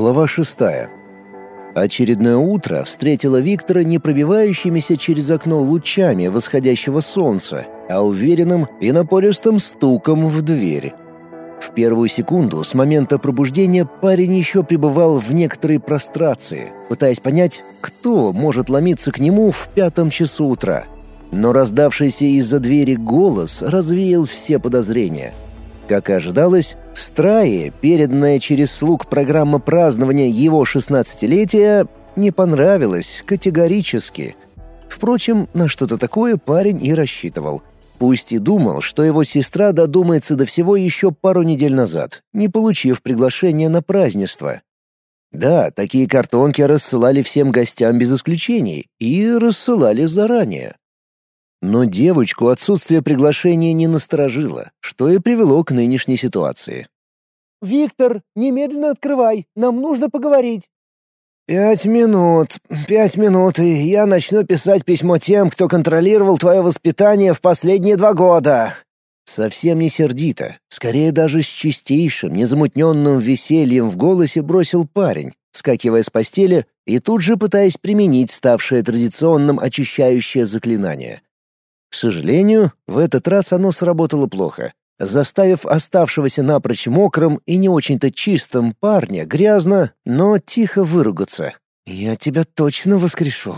Глава шестая. Очередное утро встретило Виктора не пробивающимися через окно лучами восходящего солнца, а уверенным и напористым стуком в дверь. В первую секунду с момента пробуждения парень еще пребывал в некоторой прострации, пытаясь понять, кто может ломиться к нему в пятом часу утра. Но раздавшийся из-за двери голос развеял все подозрения — как и ожидалось, Страе, переданная через слуг программа празднования его шестнадцатилетия, не понравилась категорически. Впрочем, на что-то такое парень и рассчитывал. Пусть и думал, что его сестра додумается до всего еще пару недель назад, не получив приглашения на празднество. Да, такие картонки рассылали всем гостям без исключений и рассылали заранее. Но девочку отсутствие приглашения не насторожило, что и привело к нынешней ситуации. «Виктор, немедленно открывай, нам нужно поговорить». «Пять минут, пять минут, и я начну писать письмо тем, кто контролировал твое воспитание в последние два года». Совсем не сердито, скорее даже с чистейшим, незамутненным весельем в голосе бросил парень, скакивая с постели и тут же пытаясь применить ставшее традиционным очищающее заклинание. К сожалению, в этот раз оно сработало плохо, заставив оставшегося напрочь мокрым и не очень-то чистым парня грязно, но тихо выругаться. «Я тебя точно воскрешу».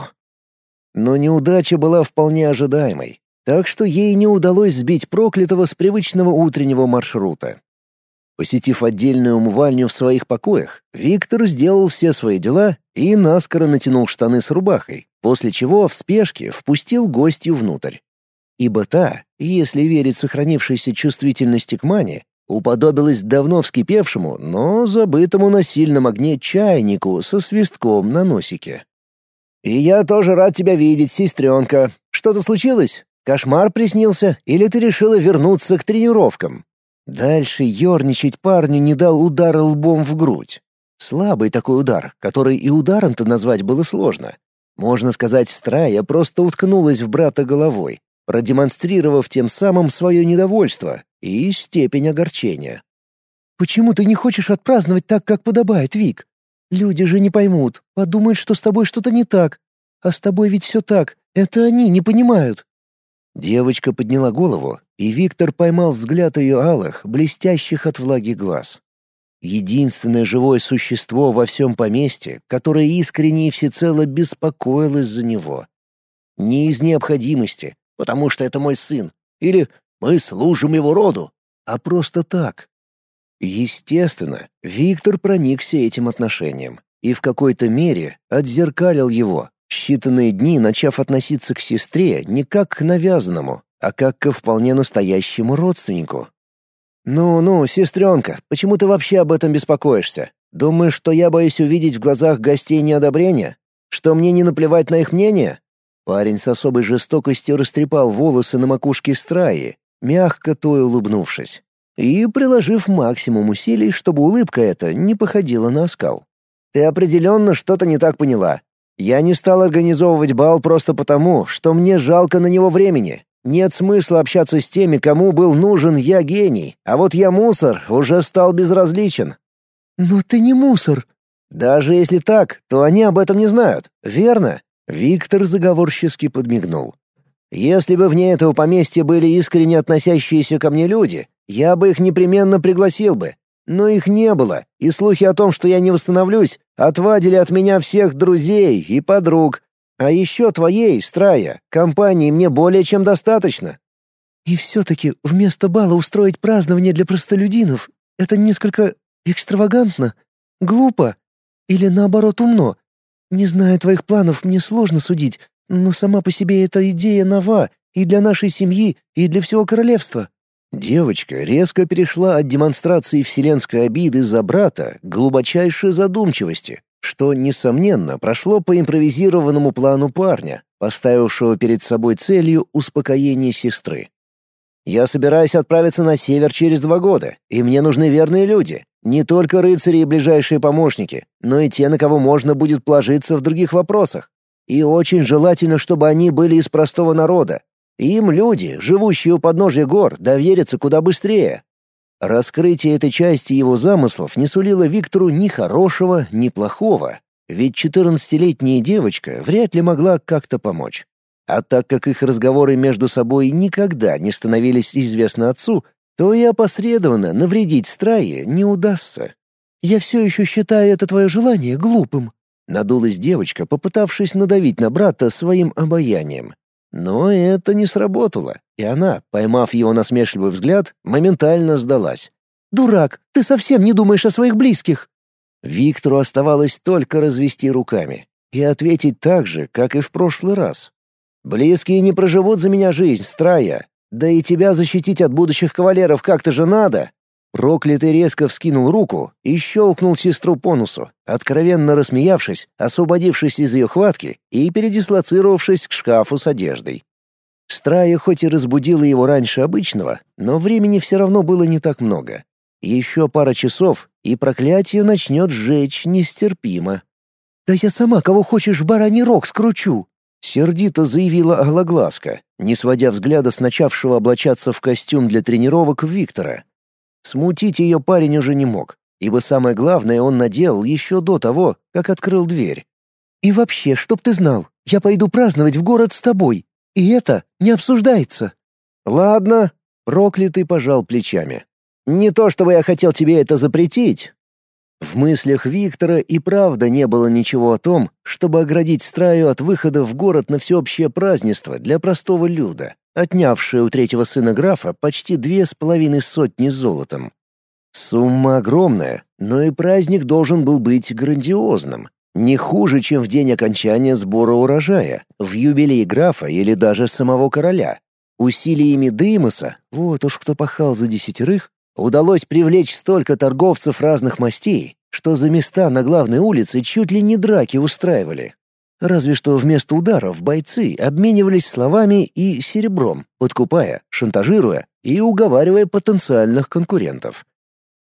Но неудача была вполне ожидаемой, так что ей не удалось сбить проклятого с привычного утреннего маршрута. Посетив отдельную умывальню в своих покоях, Виктор сделал все свои дела и наскоро натянул штаны с рубахой, после чего в спешке впустил гостью внутрь ибо та, если верить сохранившейся чувствительности к мане, уподобилась давно вскипевшему, но забытому на сильном огне чайнику со свистком на носике. «И я тоже рад тебя видеть, сестренка. Что-то случилось? Кошмар приснился? Или ты решила вернуться к тренировкам?» Дальше ерничать парню не дал удар лбом в грудь. Слабый такой удар, который и ударом-то назвать было сложно. Можно сказать, Страя просто уткнулась в брата головой, продемонстрировав тем самым свое недовольство и степень огорчения. «Почему ты не хочешь отпраздновать так, как подобает, Вик? Люди же не поймут, подумают, что с тобой что-то не так. А с тобой ведь все так, это они не понимают». Девочка подняла голову, и Виктор поймал взгляд ее алых, блестящих от влаги глаз. Единственное живое существо во всем поместье, которое искренне и всецело беспокоилось за него. Не из необходимости, потому что это мой сын, или мы служим его роду, а просто так. Естественно, Виктор проникся этим отношением и в какой-то мере отзеркалил его, считанные дни начав относиться к сестре не как к навязанному, а как ко вполне настоящему родственнику. «Ну-ну, сестренка, почему ты вообще об этом беспокоишься? Думаешь, что я боюсь увидеть в глазах гостей неодобрение? Что мне не наплевать на их мнение? Парень с особой жестокостью растрепал волосы на макушке страи, мягко той улыбнувшись, и приложив максимум усилий, чтобы улыбка эта не походила на оскал. «Ты определенно что-то не так поняла. Я не стал организовывать бал просто потому, что мне жалко на него времени. Нет смысла общаться с теми, кому был нужен я гений, а вот я мусор уже стал безразличен». «Но ты не мусор». «Даже если так, то они об этом не знают, верно? Виктор заговорчески подмигнул. «Если бы вне этого поместья были искренне относящиеся ко мне люди, я бы их непременно пригласил бы. Но их не было, и слухи о том, что я не восстановлюсь, отвадили от меня всех друзей и подруг. А еще твоей, Страя, компании мне более чем достаточно». «И все-таки вместо бала устроить празднование для простолюдинов — это несколько экстравагантно, глупо или, наоборот, умно. Не зная твоих планов, мне сложно судить, но сама по себе эта идея нова и для нашей семьи, и для всего королевства». Девочка резко перешла от демонстрации вселенской обиды за брата к глубочайшей задумчивости, что, несомненно, прошло по импровизированному плану парня, поставившего перед собой целью успокоение сестры. «Я собираюсь отправиться на север через два года, и мне нужны верные люди. Не только рыцари и ближайшие помощники, но и те, на кого можно будет положиться в других вопросах. И очень желательно, чтобы они были из простого народа. Им люди, живущие у подножия гор, доверятся куда быстрее. Раскрытие этой части его замыслов не сулило Виктору ни хорошего, ни плохого, ведь четырнадцатилетняя девочка вряд ли могла как-то помочь. А так как их разговоры между собой никогда не становились известны отцу, то и опосредованно навредить Страе не удастся. «Я все еще считаю это твое желание глупым», — надулась девочка, попытавшись надавить на брата своим обаянием. Но это не сработало, и она, поймав его насмешливый взгляд, моментально сдалась. «Дурак, ты совсем не думаешь о своих близких!» Виктору оставалось только развести руками и ответить так же, как и в прошлый раз. «Близкие не проживут за меня жизнь, Страя. Да и тебя защитить от будущих кавалеров как-то же надо!» Проклятый резко вскинул руку и щелкнул сестру по носу, откровенно рассмеявшись, освободившись из ее хватки и передислоцировавшись к шкафу с одеждой. Страя хоть и разбудила его раньше обычного, но времени все равно было не так много. Еще пара часов, и проклятие начнет сжечь нестерпимо. «Да я сама кого хочешь в бараний рог скручу!» Сердито заявила Оглоглазка, не сводя взгляда с начавшего облачаться в костюм для тренировок Виктора. Смутить ее парень уже не мог, ибо самое главное он наделал еще до того, как открыл дверь. «И вообще, чтоб ты знал, я пойду праздновать в город с тобой, и это не обсуждается». «Ладно», — проклятый пожал плечами. «Не то чтобы я хотел тебе это запретить». В мыслях Виктора и правда не было ничего о том, чтобы оградить Страю от выхода в город на всеобщее празднество для простого люда отнявшая у третьего сына графа почти две с половиной сотни золотом. Сумма огромная, но и праздник должен был быть грандиозным. Не хуже, чем в день окончания сбора урожая, в юбилей графа или даже самого короля. Усилиями Деймоса, вот уж кто пахал за десятерых, удалось привлечь столько торговцев разных мастей, что за места на главной улице чуть ли не драки устраивали. Разве что вместо ударов бойцы обменивались словами и серебром, подкупая, шантажируя и уговаривая потенциальных конкурентов.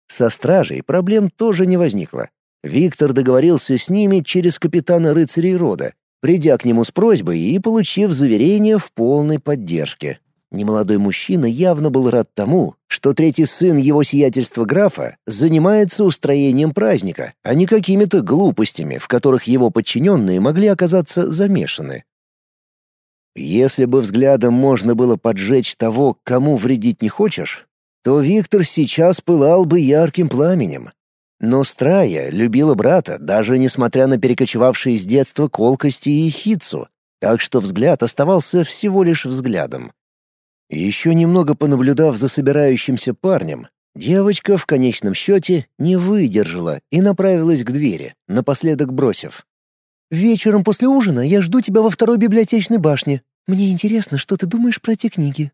Со стражей проблем тоже не возникло. Виктор договорился с ними через капитана рыцарей рода, придя к нему с просьбой и получив заверение в полной поддержке. Немолодой мужчина явно был рад тому, что третий сын его сиятельства графа занимается устроением праздника, а не какими-то глупостями, в которых его подчиненные могли оказаться замешаны. Если бы взглядом можно было поджечь того, кому вредить не хочешь, то Виктор сейчас пылал бы ярким пламенем. Но Страя любила брата, даже несмотря на перекочевавшие с детства колкости и хитцу, так что взгляд оставался всего лишь взглядом. Еще немного понаблюдав за собирающимся парнем, девочка в конечном счете не выдержала и направилась к двери, напоследок бросив. «Вечером после ужина я жду тебя во второй библиотечной башне. Мне интересно, что ты думаешь про эти книги».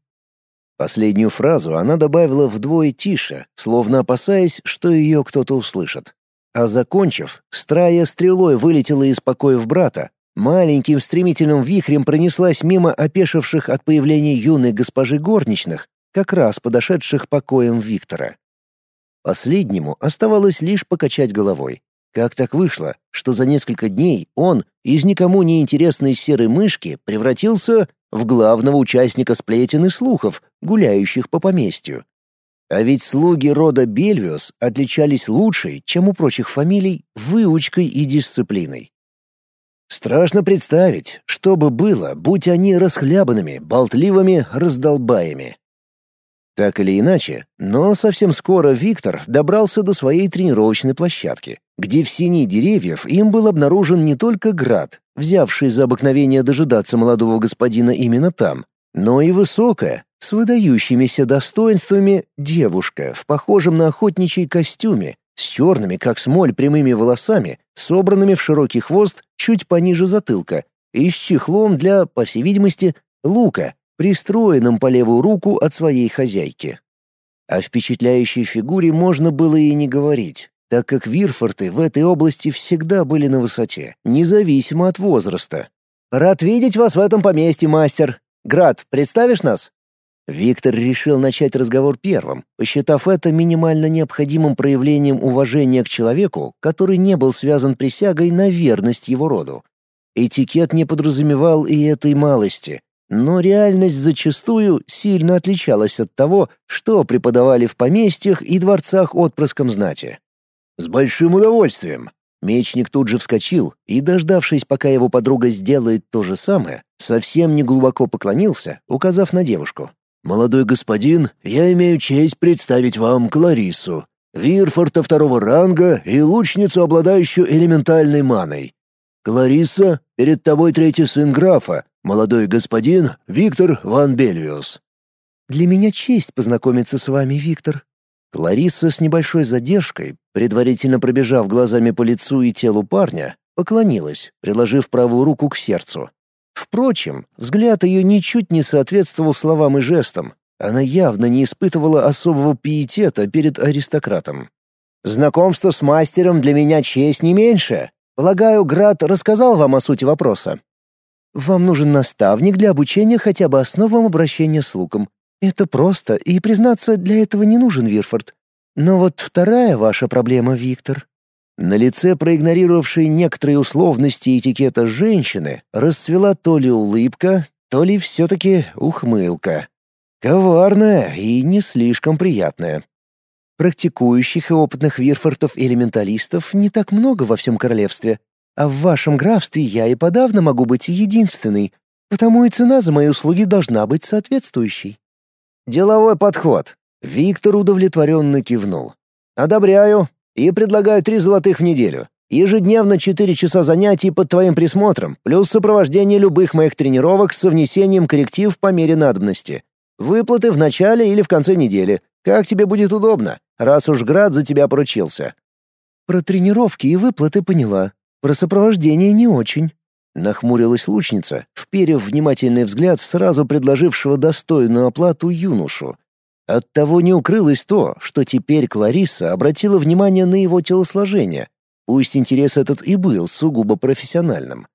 Последнюю фразу она добавила вдвое тише, словно опасаясь, что ее кто-то услышит. А закончив, Страя стрелой вылетела из покоев брата, маленьким стремительным вихрем пронеслась мимо опешивших от появления юной госпожи горничных, как раз подошедших покоем Виктора. Последнему оставалось лишь покачать головой. Как так вышло, что за несколько дней он из никому не интересной серой мышки превратился в главного участника сплетен и слухов, гуляющих по поместью? А ведь слуги рода Бельвиус отличались лучшей, чем у прочих фамилий, выучкой и дисциплиной. Страшно представить, что бы было, будь они расхлябанными, болтливыми раздолбаями. Так или иначе, но совсем скоро Виктор добрался до своей тренировочной площадки, где в синей деревьев им был обнаружен не только град, взявший за обыкновение дожидаться молодого господина именно там, но и высокая, с выдающимися достоинствами девушка в похожем на охотничий костюме, с черными, как смоль, прямыми волосами, собранными в широкий хвост чуть пониже затылка, и с чехлом для, по всей видимости, лука, пристроенным по левую руку от своей хозяйки. О впечатляющей фигуре можно было и не говорить, так как Вирфорты в этой области всегда были на высоте, независимо от возраста. «Рад видеть вас в этом поместье, мастер. Град, представишь нас?» Виктор решил начать разговор первым, посчитав это минимально необходимым проявлением уважения к человеку, который не был связан присягой на верность его роду. Этикет не подразумевал и этой малости, Но реальность зачастую сильно отличалась от того, что преподавали в поместьях и дворцах отпрыском знати. «С большим удовольствием!» Мечник тут же вскочил и, дождавшись, пока его подруга сделает то же самое, совсем не глубоко поклонился, указав на девушку. «Молодой господин, я имею честь представить вам Кларису, Вирфорта второго ранга и лучницу, обладающую элементальной маной. Клариса, перед тобой третий сын графа, молодой господин Виктор Ван Бельвиус». «Для меня честь познакомиться с вами, Виктор». Клариса с небольшой задержкой, предварительно пробежав глазами по лицу и телу парня, поклонилась, приложив правую руку к сердцу. Впрочем, взгляд ее ничуть не соответствовал словам и жестам. Она явно не испытывала особого пиетета перед аристократом. «Знакомство с мастером для меня честь не меньше. Полагаю, Град рассказал вам о сути вопроса». «Вам нужен наставник для обучения хотя бы основам обращения с луком. Это просто, и, признаться, для этого не нужен Вирфорд. Но вот вторая ваша проблема, Виктор. На лице проигнорировавшей некоторые условности этикета женщины расцвела то ли улыбка, то ли все-таки ухмылка. Коварная и не слишком приятная. Практикующих и опытных вирфортов-элементалистов не так много во всем королевстве, а в вашем графстве я и подавно могу быть единственной, потому и цена за мои услуги должна быть соответствующей. Деловой подход. Виктор удовлетворенно кивнул. Одобряю и предлагаю три золотых в неделю. Ежедневно четыре часа занятий под твоим присмотром, плюс сопровождение любых моих тренировок с внесением корректив по мере надобности. Выплаты в начале или в конце недели. Как тебе будет удобно, раз уж Град за тебя поручился. Про тренировки и выплаты поняла. Про сопровождение не очень. Нахмурилась лучница, вперев внимательный взгляд в сразу предложившего достойную оплату юношу. Оттого не укрылось то, что теперь Клариса обратила внимание на его телосложение, пусть интерес этот и был сугубо профессиональным.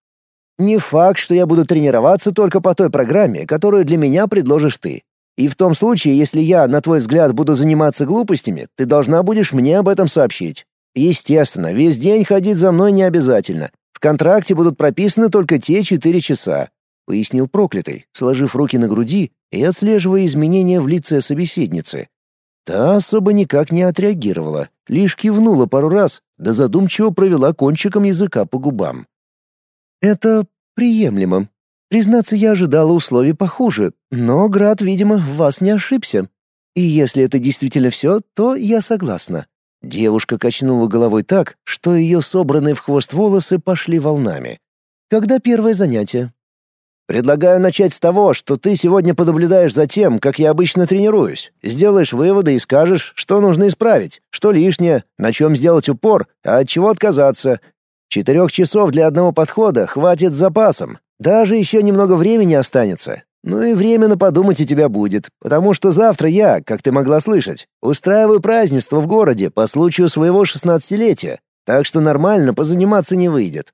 «Не факт, что я буду тренироваться только по той программе, которую для меня предложишь ты. И в том случае, если я, на твой взгляд, буду заниматься глупостями, ты должна будешь мне об этом сообщить. Естественно, весь день ходить за мной не обязательно. В контракте будут прописаны только те четыре часа. — пояснил проклятый, сложив руки на груди и отслеживая изменения в лице собеседницы. Та особо никак не отреагировала, лишь кивнула пару раз, да задумчиво провела кончиком языка по губам. «Это приемлемо. Признаться, я ожидала условий похуже, но Град, видимо, в вас не ошибся. И если это действительно все, то я согласна». Девушка качнула головой так, что ее собранные в хвост волосы пошли волнами. «Когда первое занятие?» Предлагаю начать с того, что ты сегодня понаблюдаешь за тем, как я обычно тренируюсь, сделаешь выводы и скажешь, что нужно исправить, что лишнее, на чем сделать упор, а от чего отказаться. Четырех часов для одного подхода хватит с запасом. Даже еще немного времени останется. Ну и временно подумать у тебя будет, потому что завтра я, как ты могла слышать, устраиваю празднество в городе по случаю своего шестнадцатилетия, так что нормально позаниматься не выйдет.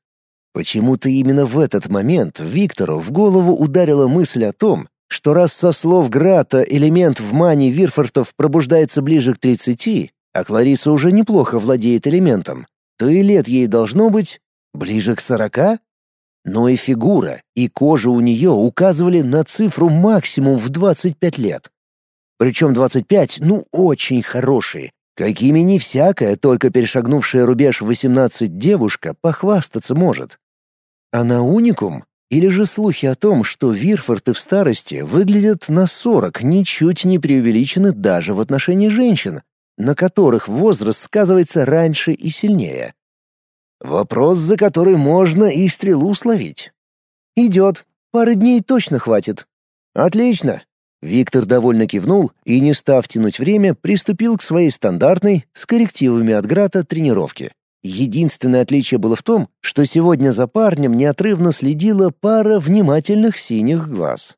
Почему-то именно в этот момент Виктору в голову ударила мысль о том, что раз со слов Грата элемент в мане Вирфортов пробуждается ближе к тридцати, а Клариса уже неплохо владеет элементом, то и лет ей должно быть ближе к сорока? Но и фигура, и кожа у нее указывали на цифру максимум в 25 лет. Причем 25, ну, очень хорошие, какими не всякая, только перешагнувшая рубеж 18 девушка, похвастаться может. Она уникум? Или же слухи о том, что Вирфорты в старости выглядят на 40, ничуть не преувеличены даже в отношении женщин, на которых возраст сказывается раньше и сильнее? Вопрос, за который можно и стрелу словить. «Идет. Пары дней точно хватит». «Отлично. Виктор довольно кивнул и, не став тянуть время, приступил к своей стандартной, с коррективами от Грата, тренировке. Единственное отличие было в том, что сегодня за парнем неотрывно следила пара внимательных синих глаз.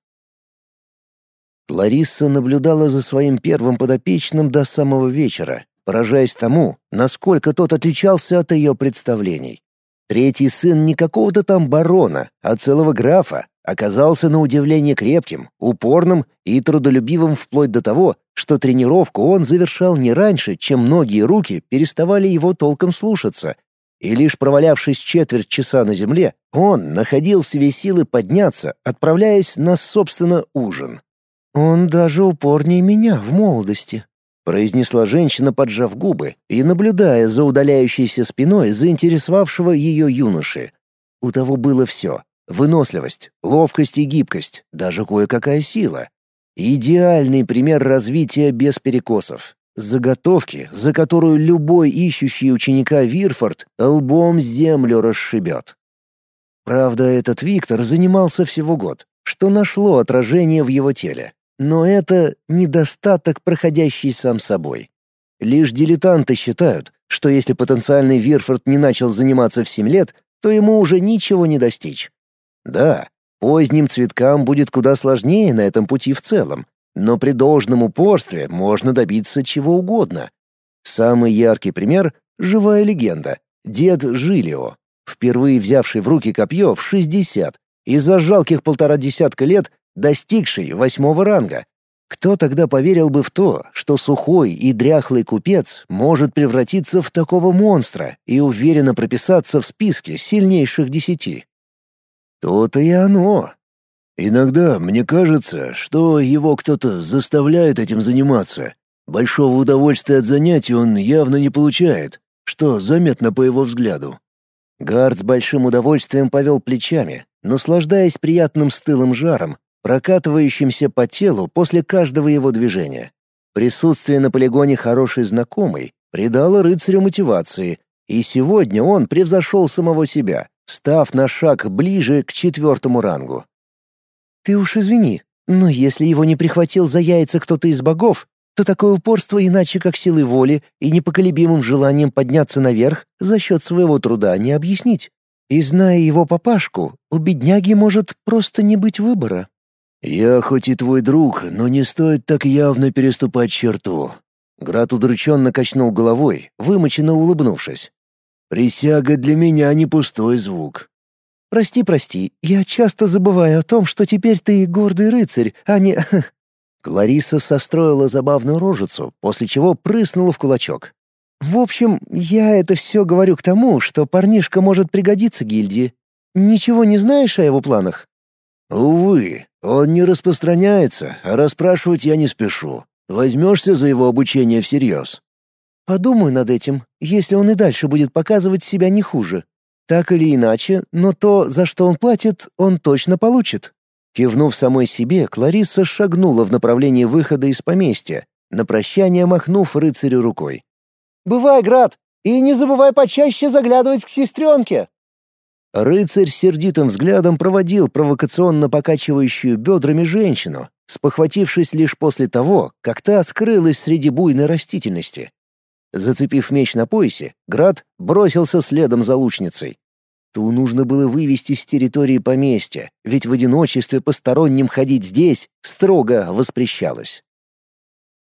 Лариса наблюдала за своим первым подопечным до самого вечера, поражаясь тому, насколько тот отличался от ее представлений. Третий сын не какого-то там барона, а целого графа, оказался на удивление крепким, упорным и трудолюбивым вплоть до того, что тренировку он завершал не раньше, чем многие руки переставали его толком слушаться, и лишь провалявшись четверть часа на земле, он находил себе силы подняться, отправляясь на, собственно, ужин. «Он даже упорнее меня в молодости», — произнесла женщина, поджав губы и наблюдая за удаляющейся спиной заинтересовавшего ее юноши. У того было все — выносливость, ловкость и гибкость, даже кое-какая сила. Идеальный пример развития без перекосов. Заготовки, за которую любой ищущий ученика Вирфорд лбом землю расшибет. Правда, этот Виктор занимался всего год, что нашло отражение в его теле. Но это недостаток, проходящий сам собой. Лишь дилетанты считают, что если потенциальный Вирфорд не начал заниматься в 7 лет, то ему уже ничего не достичь. Да, поздним цветкам будет куда сложнее на этом пути в целом, но при должном упорстве можно добиться чего угодно. Самый яркий пример — живая легенда — дед Жилио, впервые взявший в руки копье в 60 и за жалких полтора десятка лет достигший восьмого ранга. Кто тогда поверил бы в то, что сухой и дряхлый купец может превратиться в такого монстра и уверенно прописаться в списке сильнейших десяти? То-то и оно. Иногда мне кажется, что его кто-то заставляет этим заниматься. Большого удовольствия от занятий он явно не получает, что заметно по его взгляду. Гард с большим удовольствием повел плечами, наслаждаясь приятным стылым жаром, прокатывающимся по телу после каждого его движения. Присутствие на полигоне хорошей знакомой придало рыцарю мотивации, и сегодня он превзошел самого себя, став на шаг ближе к четвертому рангу. «Ты уж извини, но если его не прихватил за яйца кто-то из богов, то такое упорство иначе как силой воли и непоколебимым желанием подняться наверх за счет своего труда не объяснить. И зная его папашку, у бедняги может просто не быть выбора». «Я хоть и твой друг, но не стоит так явно переступать черту». Град удрученно качнул головой, вымоченно улыбнувшись. «Присяга для меня не пустой звук. «Прости, прости, я часто забываю о том, что теперь ты гордый рыцарь, а не...» Клариса состроила забавную рожицу, после чего прыснула в кулачок. «В общем, я это все говорю к тому, что парнишка может пригодиться гильдии. Ничего не знаешь о его планах?» «Увы, он не распространяется, а расспрашивать я не спешу. Возьмешься за его обучение всерьез?» «Подумаю над этим, если он и дальше будет показывать себя не хуже. Так или иначе, но то, за что он платит, он точно получит. Кивнув самой себе, Клариса шагнула в направлении выхода из поместья, на прощание махнув рыцарю рукой. «Бывай, Град, и не забывай почаще заглядывать к сестренке!» Рыцарь сердитым взглядом проводил провокационно покачивающую бедрами женщину, спохватившись лишь после того, как та скрылась среди буйной растительности. Зацепив меч на поясе, Град бросился следом за лучницей. Ту нужно было вывести с территории поместья, ведь в одиночестве посторонним ходить здесь строго воспрещалось.